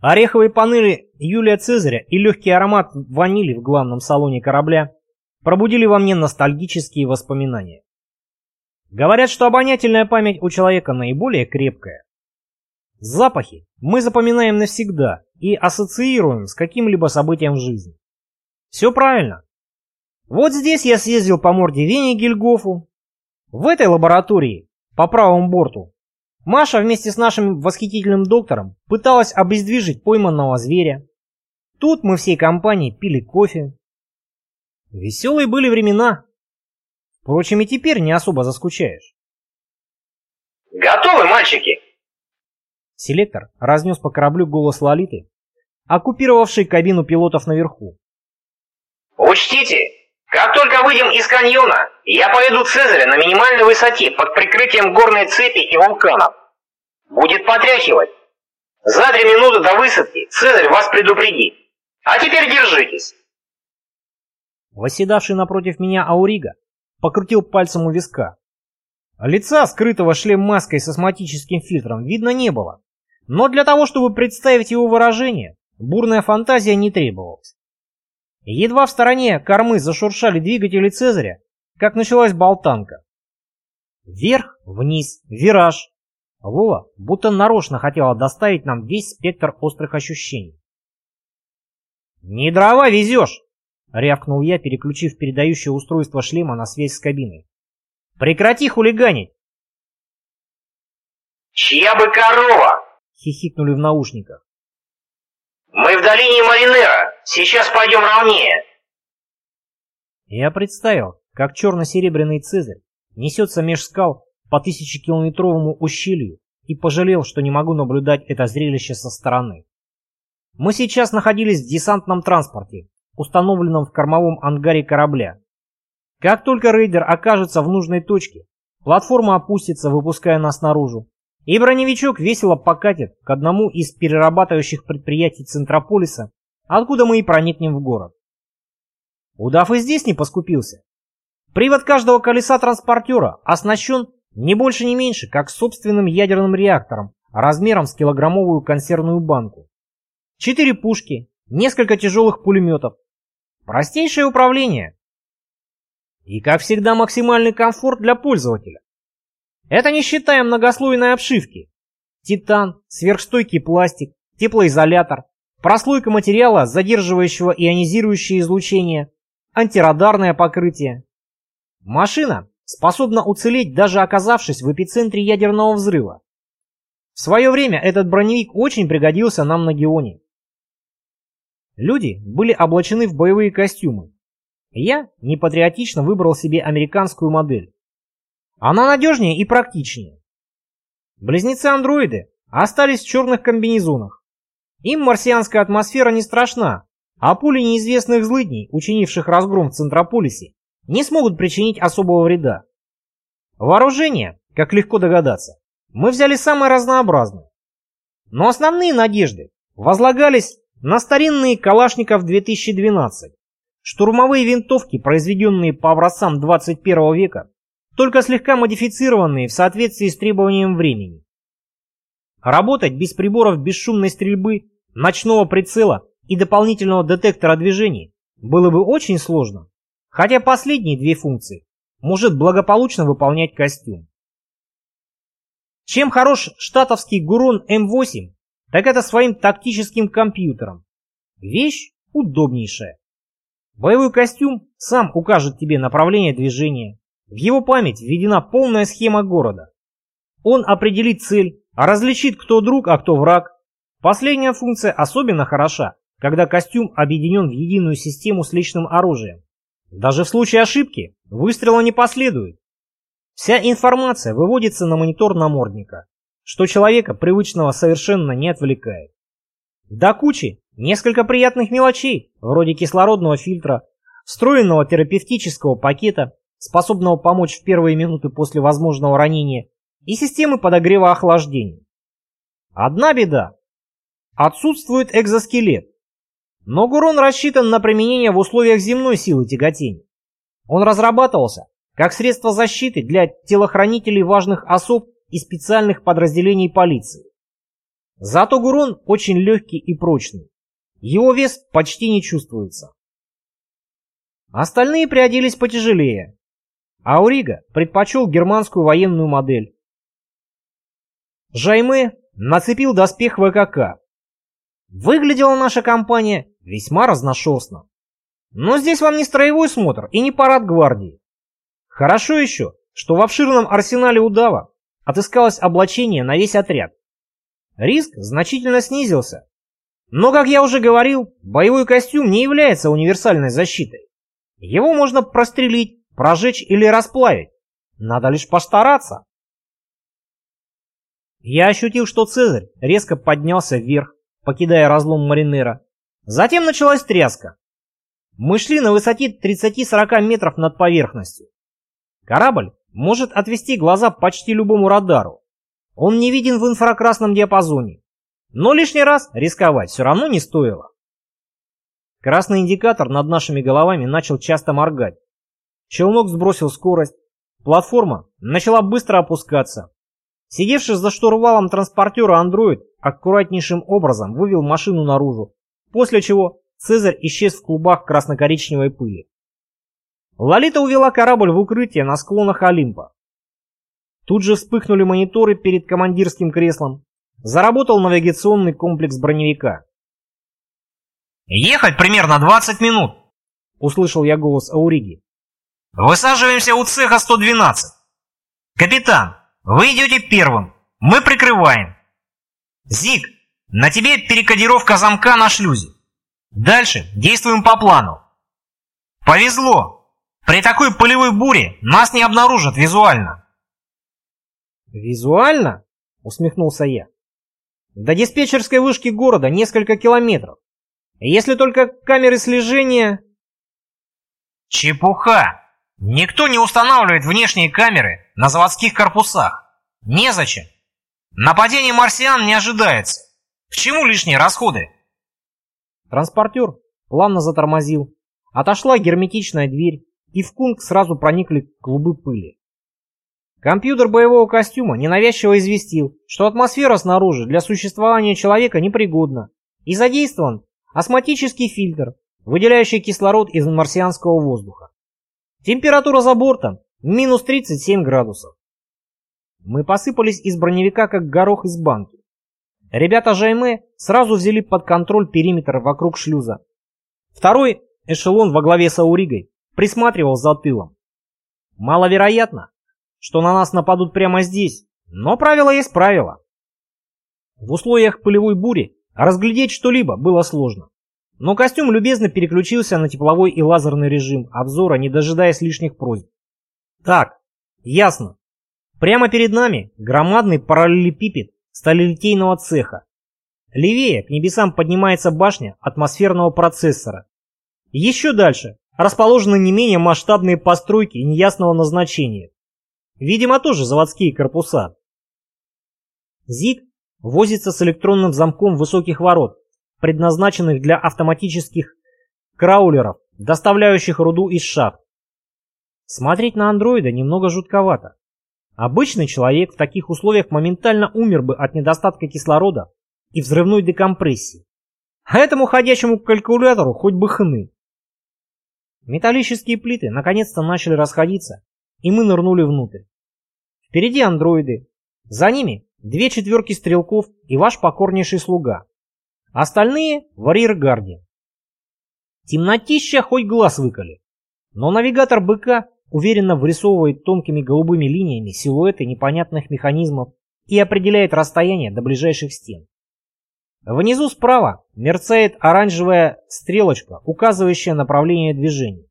Ореховые панели Юлия Цезаря и легкий аромат ванили в главном салоне корабля пробудили во мне ностальгические воспоминания. Говорят, что обонятельная память у человека наиболее крепкая. Запахи мы запоминаем навсегда и ассоциируем с каким-либо событием в жизни. Все правильно. Вот здесь я съездил по морде Вене Гильгофу. В этой лаборатории, по правому борту, Маша вместе с нашим восхитительным доктором пыталась обездвижить пойманного зверя. Тут мы всей компанией пили кофе. Веселые были времена. Впрочем, и теперь не особо заскучаешь. «Готовы, мальчики?» Селектор разнес по кораблю голос Лолиты, оккупировавший кабину пилотов наверху. «Учтите, как только выйдем из каньона, я поведу Цезаря на минимальной высоте под прикрытием горной цепи и вулканов. Будет потряхивать. За три минуты до высадки Цезарь вас предупредит. А теперь держитесь. Восседавший напротив меня Аурига покрутил пальцем у виска. Лица, скрытого шлем-маской с астматическим фильтром, видно не было. Но для того, чтобы представить его выражение, бурная фантазия не требовалась. Едва в стороне кормы зашуршали двигатели Цезаря, как началась болтанка. Вверх, вниз, вираж. Вова будто нарочно хотела доставить нам весь спектр острых ощущений. «Не дрова везешь!» — рявкнул я, переключив передающее устройство шлема на связь с кабиной. «Прекрати хулиганить!» «Чья бы корова!» — хихикнули в наушниках. «Мы в долине Маринера. Сейчас пойдем ровнее». Я представил, как черно-серебряный Цезарь несется меж скал по тысячекилометровому ущелью и пожалел, что не могу наблюдать это зрелище со стороны. Мы сейчас находились в десантном транспорте, установленном в кормовом ангаре корабля. Как только рейдер окажется в нужной точке, платформа опустится, выпуская нас наружу, и броневичок весело покатит к одному из перерабатывающих предприятий Центрополиса, откуда мы и проникнем в город. Удав и здесь не поскупился. Привод каждого колеса транспортера оснащен не больше не меньше, как собственным ядерным реактором размером с килограммовую консервную банку. Четыре пушки, несколько тяжелых пулеметов. Простейшее управление. И, как всегда, максимальный комфорт для пользователя. Это не считая многослойной обшивки. Титан, сверхстойкий пластик, теплоизолятор, прослойка материала, задерживающего ионизирующее излучение, антирадарное покрытие. Машина способна уцелеть, даже оказавшись в эпицентре ядерного взрыва. В свое время этот броневик очень пригодился нам на Геоне. Люди были облачены в боевые костюмы. Я непатриотично выбрал себе американскую модель. Она надежнее и практичнее. Близнецы-андроиды остались в черных комбинезонах. Им марсианская атмосфера не страшна, а пули неизвестных злыдней, учинивших разгром в Центрополисе, не смогут причинить особого вреда. Вооружение, как легко догадаться, мы взяли самое разнообразное. Но основные надежды возлагались на старинные Калашников 2012, штурмовые винтовки, произведенные по образцам 21 века, только слегка модифицированные в соответствии с требованием времени. Работать без приборов бесшумной стрельбы, ночного прицела и дополнительного детектора движений было бы очень сложно, хотя последние две функции может благополучно выполнять костюм. Чем хорош штатовский Гурон М8, так это своим тактическим компьютером. Вещь удобнейшая. Боевой костюм сам укажет тебе направление движения, в его память введена полная схема города. Он определит цель, различит, кто друг, а кто враг. Последняя функция особенно хороша, когда костюм объединен в единую систему с личным оружием. Даже в случае ошибки выстрела не последует. Вся информация выводится на монитор намордника, что человека привычного совершенно не отвлекает. До кучи несколько приятных мелочей, вроде кислородного фильтра, встроенного терапевтического пакета, способного помочь в первые минуты после возможного ранения, и системы подогрева охлаждения. Одна беда. Отсутствует экзоскелет. Но Гурон рассчитан на применение в условиях земной силы тяготения. Он разрабатывался как средство защиты для телохранителей важных особ и специальных подразделений полиции. Зато Гурон очень легкий и прочный. Его вес почти не чувствуется. Остальные приоделись потяжелее. Аурига предпочел германскую военную модель. Жайме нацепил доспех ВКК. Выглядела наша компания весьма разношерстно. Но здесь вам не строевой смотр и не парад гвардии. Хорошо еще, что в обширном арсенале удава отыскалось облачение на весь отряд. Риск значительно снизился. Но, как я уже говорил, боевой костюм не является универсальной защитой. Его можно прострелить, прожечь или расплавить. Надо лишь постараться. Я ощутил, что Цезарь резко поднялся вверх, покидая разлом Маринера. Затем началась тряска. Мы шли на высоте 30-40 метров над поверхностью. Корабль может отвести глаза почти любому радару. Он не виден в инфракрасном диапазоне. Но лишний раз рисковать все равно не стоило. Красный индикатор над нашими головами начал часто моргать. Челнок сбросил скорость. Платформа начала быстро опускаться. Сидевший за штурвалом транспортера андроид аккуратнейшим образом вывел машину наружу, после чего Цезарь исчез в клубах красно-коричневой пыли. Лолита увела корабль в укрытие на склонах Олимпа. Тут же вспыхнули мониторы перед командирским креслом. Заработал навигационный комплекс броневика. «Ехать примерно 20 минут», — услышал я голос Ауриги. «Высаживаемся у цеха 112. Капитан, вы идете первым, мы прикрываем. Зиг, на тебе перекодировка замка на шлюзе. Дальше действуем по плану. Повезло. При такой полевой буре нас не обнаружат визуально. Визуально? Усмехнулся я. До диспетчерской вышки города несколько километров. Если только камеры слежения... Чепуха! Никто не устанавливает внешние камеры на заводских корпусах. Незачем. Нападение марсиан не ожидается. К чему лишние расходы? Транспортер плавно затормозил. Отошла герметичная дверь, и в кунг сразу проникли клубы пыли. Компьютер боевого костюма ненавязчиво известил, что атмосфера снаружи для существования человека непригодна, и задействован астматический фильтр, выделяющий кислород из марсианского воздуха. Температура за бортом минус 37 градусов. Мы посыпались из броневика, как горох из банки. Ребята Жайме сразу взяли под контроль периметр вокруг шлюза. Второй эшелон во главе с Ауригой присматривал за тылом. Маловероятно, что на нас нападут прямо здесь, но правило есть правило. В условиях полевой бури разглядеть что-либо было сложно. Но костюм любезно переключился на тепловой и лазерный режим обзора, не дожидаясь лишних просьб. Так, ясно. Прямо перед нами громадный параллелепипед сталелитейного цеха. Левее к небесам поднимается башня атмосферного процессора. Еще дальше расположены не менее масштабные постройки неясного назначения. Видимо, тоже заводские корпуса. ЗИГ возится с электронным замком высоких ворот, предназначенных для автоматических краулеров, доставляющих руду из шахт. Смотреть на андроида немного жутковато. Обычный человек в таких условиях моментально умер бы от недостатка кислорода и взрывной декомпрессии. А этому ходячему калькулятору хоть бы хны. Металлические плиты наконец-то начали расходиться, и мы нырнули внутрь. Впереди андроиды. За ними две четверки стрелков и ваш покорнейший слуга. Остальные в арьергарде. Темнотища хоть глаз выколи. Но навигатор БК уверенно вырисовывает тонкими голубыми линиями силуэты непонятных механизмов и определяет расстояние до ближайших стен. Внизу справа мерцает оранжевая стрелочка, указывающая направление движения.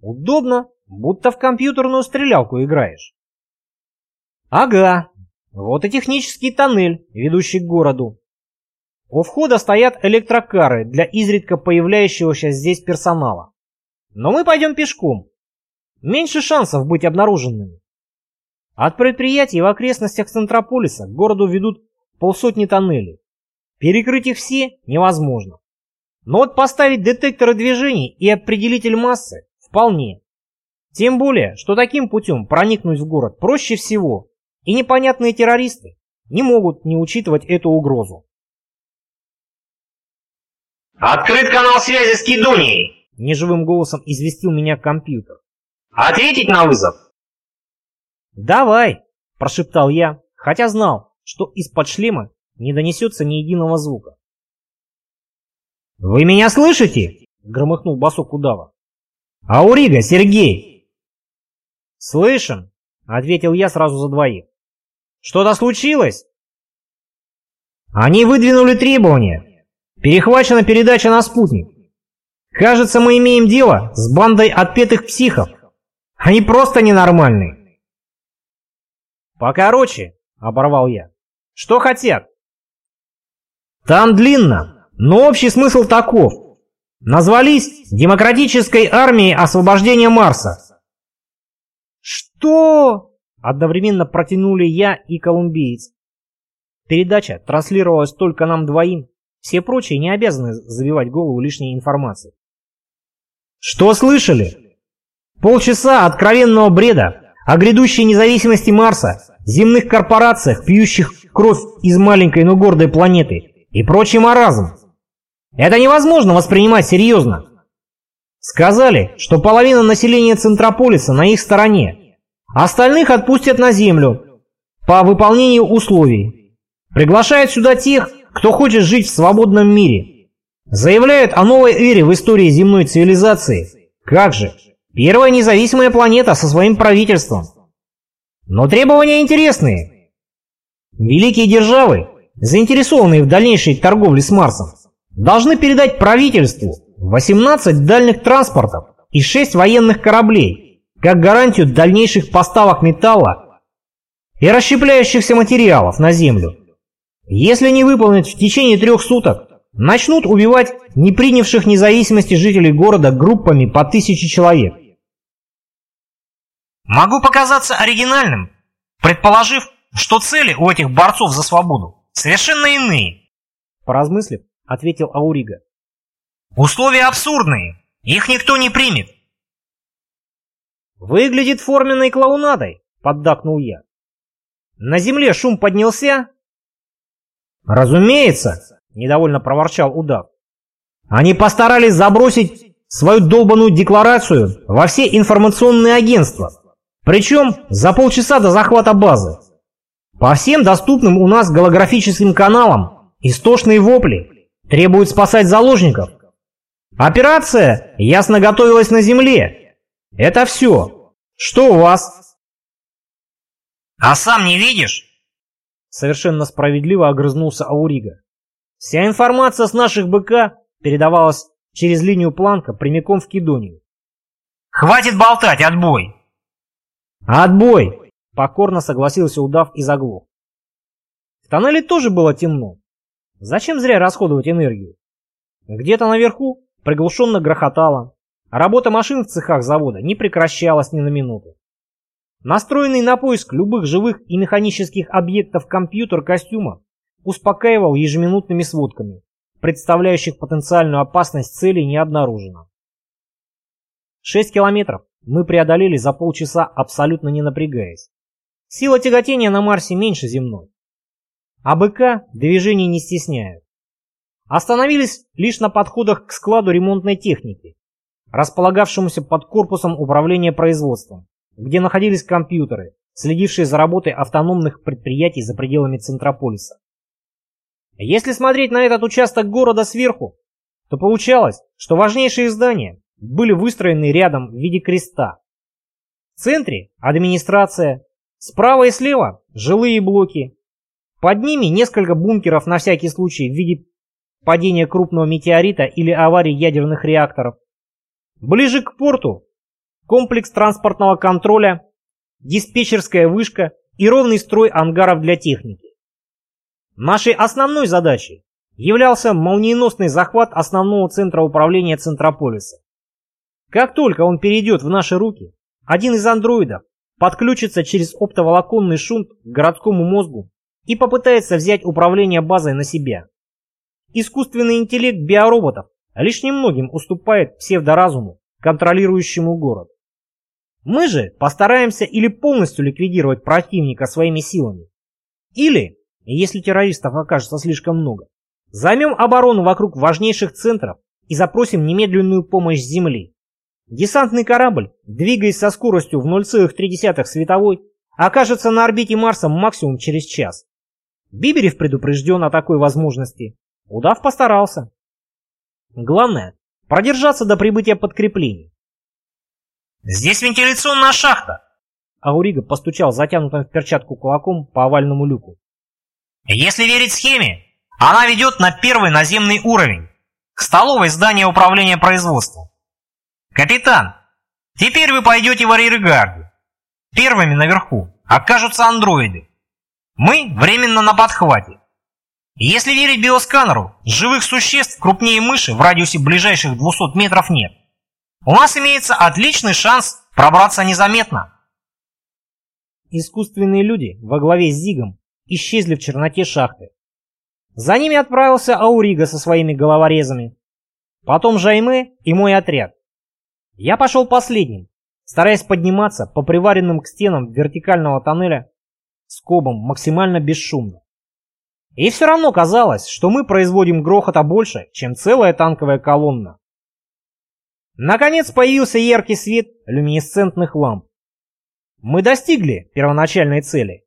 Удобно, будто в компьютерную стрелялку играешь. Ага, вот и технический тоннель, ведущий к городу. У входа стоят электрокары для изредка появляющегося здесь персонала. Но мы пойдем пешком, меньше шансов быть обнаруженными. От предприятий в окрестностях Центрополиса к городу ведут полсотни тоннелей. Перекрыть их все невозможно. Но вот поставить детекторы движений и определитель массы вполне. Тем более, что таким путем проникнуть в город проще всего, и непонятные террористы не могут не учитывать эту угрозу. «Открыт канал связи с Кедунией!» Неживым голосом известил меня компьютер. «Ответить на вызов?» «Давай!» – прошептал я, хотя знал, что из-под шлема не донесется ни единого звука. «Вы меня слышите?» – громыхнул басок удава. «Аурига, Сергей!» «Слышим!» – ответил я сразу за двоих. «Что-то случилось?» «Они выдвинули требования. Перехвачена передача на спутник. Кажется, мы имеем дело с бандой отпетых психов. Они просто ненормальные. Покороче, оборвал я. Что хотят? Там длинно, но общий смысл таков. Назвались Демократической армией освобождения Марса. Что? Одновременно протянули я и колумбиец. Передача транслировалась только нам двоим, все прочие не обязаны забивать голову лишней информацией. Что слышали? Полчаса откровенного бреда о грядущей независимости Марса, земных корпорациях, пьющих кровь из маленькой, но гордой планеты и прочий маразм. Это невозможно воспринимать серьезно. Сказали, что половина населения Центрополиса на их стороне, остальных отпустят на Землю по выполнению условий. Приглашают сюда тех, кто хочет жить в свободном мире. Заявляют о новой эре в истории земной цивилизации. Как же? Первая независимая планета со своим правительством. Но требования интересные. Великие державы, заинтересованные в дальнейшей торговле с Марсом, должны передать правительству 18 дальних транспортов и 6 военных кораблей, как гарантию дальнейших поставок металла и расщепляющихся материалов на Землю. Если не выполнить в течение трех суток, начнут убивать не принявших независимости жителей города группами по тысяче человек. Могу показаться оригинальным, предположив, что цели у этих борцов за свободу совершенно иные. Поразмыслив, ответил Аурига. Условия абсурдные, их никто не примет. Выглядит форменной клоунадой, поддакнул я. На земле шум поднялся, «Разумеется!» – недовольно проворчал удав. «Они постарались забросить свою долбанную декларацию во все информационные агентства, причем за полчаса до захвата базы. По всем доступным у нас голографическим каналам истошные вопли требуют спасать заложников. Операция ясно готовилась на земле. Это все. Что у вас?» «А сам не видишь?» Совершенно справедливо огрызнулся Аурига. Вся информация с наших БК передавалась через линию Планка прямиком в Кедонию. «Хватит болтать, отбой!» «Отбой!» — покорно согласился удав и заглох. В тоннеле тоже было темно. Зачем зря расходовать энергию? Где-то наверху приглушенно грохотало. Работа машин в цехах завода не прекращалась ни на минуту. Настроенный на поиск любых живых и механических объектов компьютер костюма успокаивал ежеминутными сводками, представляющих потенциальную опасность цели не обнаружено. Шесть километров мы преодолели за полчаса абсолютно не напрягаясь. Сила тяготения на Марсе меньше земной. А БК движений не стесняют. Остановились лишь на подходах к складу ремонтной техники, располагавшемуся под корпусом управления производством где находились компьютеры, следившие за работой автономных предприятий за пределами Центрополиса. Если смотреть на этот участок города сверху, то получалось, что важнейшие здания были выстроены рядом в виде креста. В центре – администрация, справа и слева – жилые блоки. Под ними несколько бункеров на всякий случай в виде падения крупного метеорита или аварии ядерных реакторов. Ближе к порту комплекс транспортного контроля, диспетчерская вышка и ровный строй ангаров для техники. Нашей основной задачей являлся молниеносный захват основного центра управления Центрополиса. Как только он перейдет в наши руки, один из андроидов подключится через оптоволоконный шунт к городскому мозгу и попытается взять управление базой на себя. Искусственный интеллект биороботов лишь немногим уступает псевдоразуму, контролирующему город. Мы же постараемся или полностью ликвидировать противника своими силами, или, если террористов окажется слишком много, займем оборону вокруг важнейших центров и запросим немедленную помощь с Земли. Десантный корабль, двигаясь со скоростью в 0,3 световой, окажется на орбите Марса максимум через час. Биберев предупрежден о такой возможности. Удав постарался. Главное, продержаться до прибытия подкреплений. «Здесь вентиляционная шахта!» Аурига постучал затянутым в перчатку кулаком по овальному люку. «Если верить схеме, она ведет на первый наземный уровень, к столовой здания управления производством. Капитан, теперь вы пойдете в арьергарду. Первыми наверху окажутся андроиды. Мы временно на подхвате. Если верить биосканеру, живых существ крупнее мыши в радиусе ближайших 200 метров нет. У нас имеется отличный шанс пробраться незаметно. Искусственные люди во главе с Зигом исчезли в черноте шахты. За ними отправился Аурига со своими головорезами. Потом Жайме и мой отряд. Я пошел последним, стараясь подниматься по приваренным к стенам вертикального тоннеля скобом максимально бесшумно. И все равно казалось, что мы производим грохота больше, чем целая танковая колонна. Наконец появился яркий свет люминесцентных ламп. Мы достигли первоначальной цели.